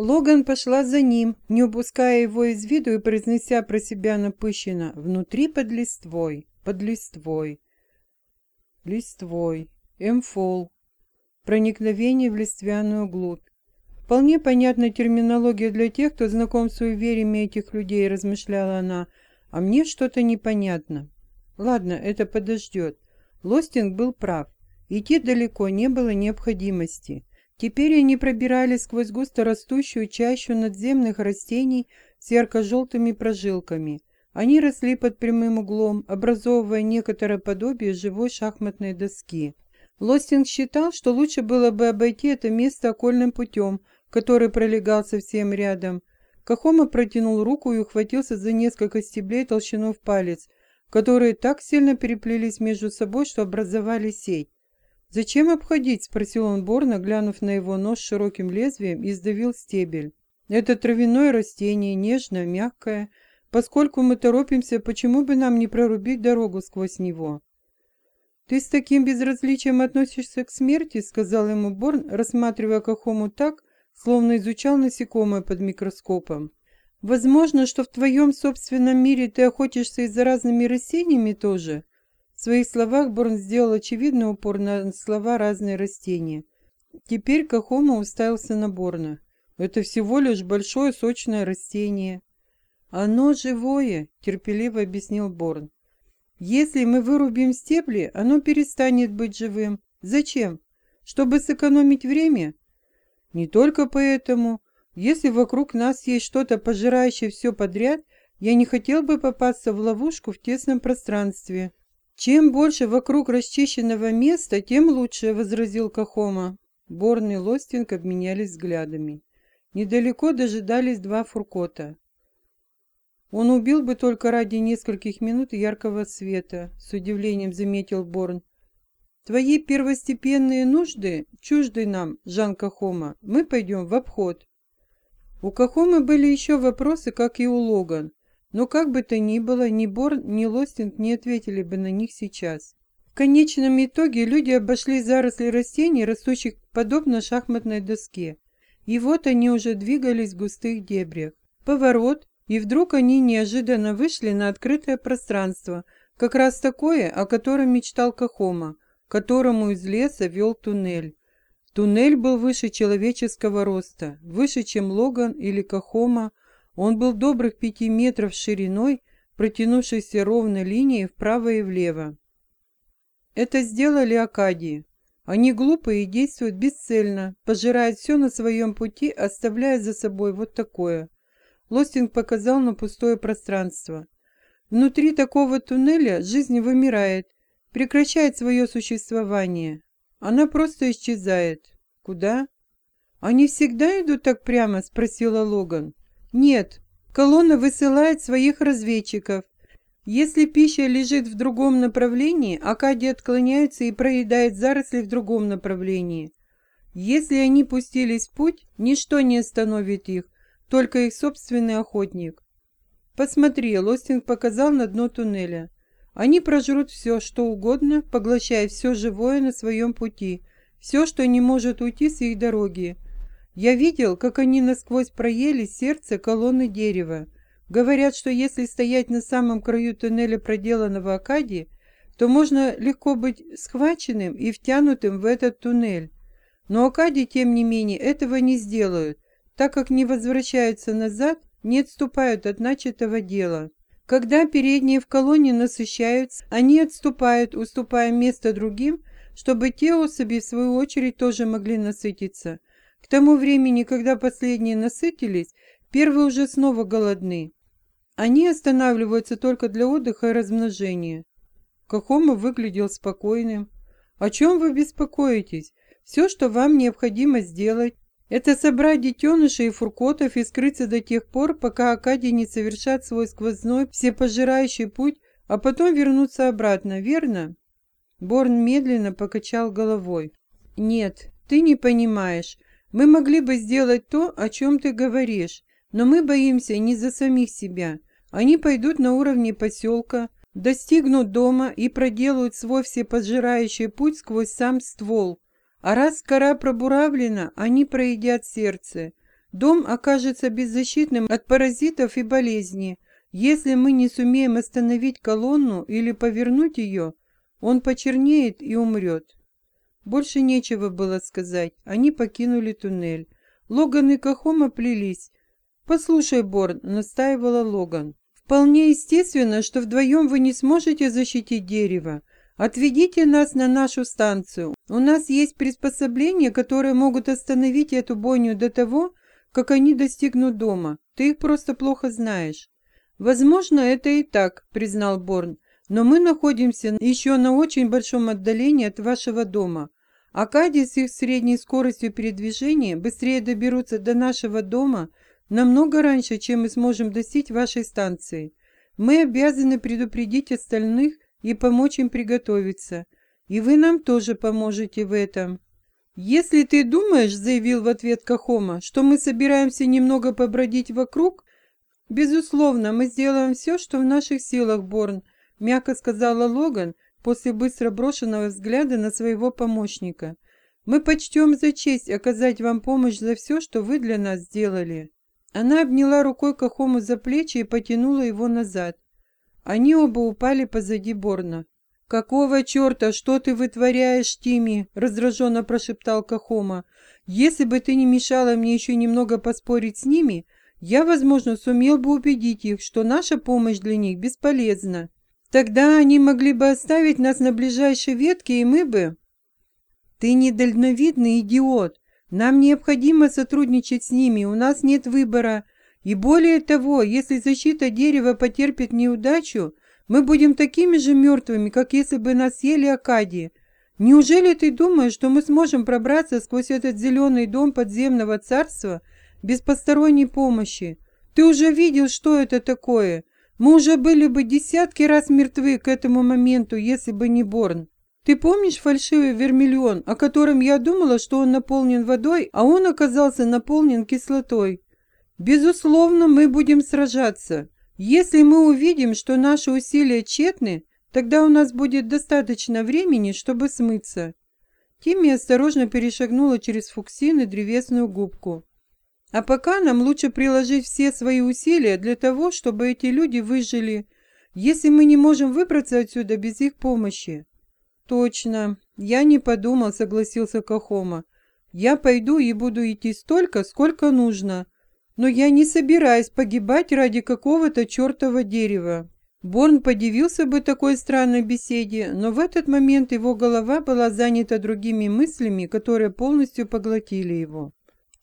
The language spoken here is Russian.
Логан пошла за ним, не упуская его из виду и произнеся про себя напыщенно «внутри под листвой, под листвой, листвой, эмфол, проникновение в листвяную глубь». Вполне понятна терминология для тех, кто знаком с суевериями этих людей, размышляла она, а мне что-то непонятно. Ладно, это подождет. Лостинг был прав. Идти далеко не было необходимости. Теперь они пробирались сквозь густо растущую чащу надземных растений с ярко-желтыми прожилками. Они росли под прямым углом, образовывая некоторое подобие живой шахматной доски. Лостинг считал, что лучше было бы обойти это место окольным путем, который пролегал совсем рядом. Кахома протянул руку и ухватился за несколько стеблей толщиной в палец, которые так сильно переплелись между собой, что образовали сеть. «Зачем обходить?» – спросил он Борна, глянув на его нож широким лезвием и сдавил стебель. «Это травяное растение, нежное, мягкое. Поскольку мы торопимся, почему бы нам не прорубить дорогу сквозь него?» «Ты с таким безразличием относишься к смерти?» – сказал ему Борн, рассматривая Кахому так, словно изучал насекомое под микроскопом. «Возможно, что в твоем собственном мире ты охотишься и за разными растениями тоже?» В своих словах Борн сделал очевидный упор на слова «разные растения». Теперь Кахома уставился на Борна. «Это всего лишь большое сочное растение». «Оно живое», — терпеливо объяснил Борн. «Если мы вырубим стебли, оно перестанет быть живым. Зачем? Чтобы сэкономить время? Не только поэтому. Если вокруг нас есть что-то, пожирающее все подряд, я не хотел бы попасться в ловушку в тесном пространстве. «Чем больше вокруг расчищенного места, тем лучше», — возразил Кахома. Борн и Лостинг обменялись взглядами. Недалеко дожидались два фуркота. «Он убил бы только ради нескольких минут яркого света», — с удивлением заметил Борн. «Твои первостепенные нужды чужды нам, Жан Кахома. Мы пойдем в обход». У Кахомы были еще вопросы, как и у Логан. Но как бы то ни было, ни Борн, ни Лостинг не ответили бы на них сейчас. В конечном итоге люди обошли заросли растений, растущих подобно шахматной доске. И вот они уже двигались в густых дебрях. Поворот, и вдруг они неожиданно вышли на открытое пространство, как раз такое, о котором мечтал Кахома, которому из леса вел туннель. Туннель был выше человеческого роста, выше, чем Логан или Кахома, он был добрых пяти метров шириной, протянувшейся ровной линией вправо и влево. Это сделали Акадии. Они глупые и действуют бесцельно, пожирают все на своем пути, оставляя за собой вот такое. Лостинг показал на пустое пространство. Внутри такого туннеля жизнь вымирает, прекращает свое существование. Она просто исчезает. Куда? Они всегда идут так прямо? Спросила Логан. Нет, колонна высылает своих разведчиков. Если пища лежит в другом направлении, Акади отклоняются и проедают заросли в другом направлении. Если они пустились в путь, ничто не остановит их, только их собственный охотник. Посмотри, Лостинг показал на дно туннеля. Они прожрут все, что угодно, поглощая все живое на своем пути, все, что не может уйти с их дороги. Я видел, как они насквозь проели сердце колонны дерева. Говорят, что если стоять на самом краю туннеля, проделанного Акади, то можно легко быть схваченным и втянутым в этот туннель. Но Акади, тем не менее, этого не сделают, так как не возвращаются назад, не отступают от начатого дела. Когда передние в колонне насыщаются, они отступают, уступая место другим, чтобы те особи, в свою очередь, тоже могли насытиться – к тому времени, когда последние насытились, первые уже снова голодны. Они останавливаются только для отдыха и размножения. Кахома выглядел спокойным. «О чем вы беспокоитесь? Все, что вам необходимо сделать, это собрать детенышей и фуркотов и скрыться до тех пор, пока Акадий не совершат свой сквозной всепожирающий путь, а потом вернуться обратно, верно?» Борн медленно покачал головой. «Нет, ты не понимаешь. Мы могли бы сделать то, о чем ты говоришь, но мы боимся не за самих себя. Они пойдут на уровне поселка, достигнут дома и проделают свой всепожирающий путь сквозь сам ствол. А раз кора пробуравлена, они проедят сердце. Дом окажется беззащитным от паразитов и болезней. Если мы не сумеем остановить колонну или повернуть ее, он почернеет и умрет. Больше нечего было сказать. Они покинули туннель. Логан и Кахома плелись. «Послушай, Борн», — настаивала Логан. «Вполне естественно, что вдвоем вы не сможете защитить дерево. Отведите нас на нашу станцию. У нас есть приспособления, которые могут остановить эту бойню до того, как они достигнут дома. Ты их просто плохо знаешь». «Возможно, это и так», — признал Борн. Но мы находимся еще на очень большом отдалении от вашего дома. Акади с их средней скоростью передвижения быстрее доберутся до нашего дома намного раньше, чем мы сможем достичь вашей станции. Мы обязаны предупредить остальных и помочь им приготовиться. И вы нам тоже поможете в этом. «Если ты думаешь, — заявил в ответ Кахома, — что мы собираемся немного побродить вокруг, безусловно, мы сделаем все, что в наших силах, Борн, мягко сказала Логан после быстро брошенного взгляда на своего помощника. «Мы почтем за честь оказать вам помощь за все, что вы для нас сделали». Она обняла рукой Кахому за плечи и потянула его назад. Они оба упали позади Борна. «Какого черта? Что ты вытворяешь, Тими?» — раздраженно прошептал Кахома. «Если бы ты не мешала мне еще немного поспорить с ними, я, возможно, сумел бы убедить их, что наша помощь для них бесполезна». Тогда они могли бы оставить нас на ближайшей ветке, и мы бы... Ты недальновидный идиот. Нам необходимо сотрудничать с ними, у нас нет выбора. И более того, если защита дерева потерпит неудачу, мы будем такими же мертвыми, как если бы нас съели Акадии. Неужели ты думаешь, что мы сможем пробраться сквозь этот зеленый дом подземного царства без посторонней помощи? Ты уже видел, что это такое. Мы уже были бы десятки раз мертвы к этому моменту, если бы не Борн. Ты помнишь фальшивый вермиллион, о котором я думала, что он наполнен водой, а он оказался наполнен кислотой? Безусловно, мы будем сражаться. Если мы увидим, что наши усилия тщетны, тогда у нас будет достаточно времени, чтобы смыться. Тимми осторожно перешагнула через фуксин и древесную губку. А пока нам лучше приложить все свои усилия для того, чтобы эти люди выжили, если мы не можем выбраться отсюда без их помощи. Точно. Я не подумал, согласился Кахома. Я пойду и буду идти столько, сколько нужно. Но я не собираюсь погибать ради какого-то чертова дерева. Борн подивился бы такой странной беседе, но в этот момент его голова была занята другими мыслями, которые полностью поглотили его.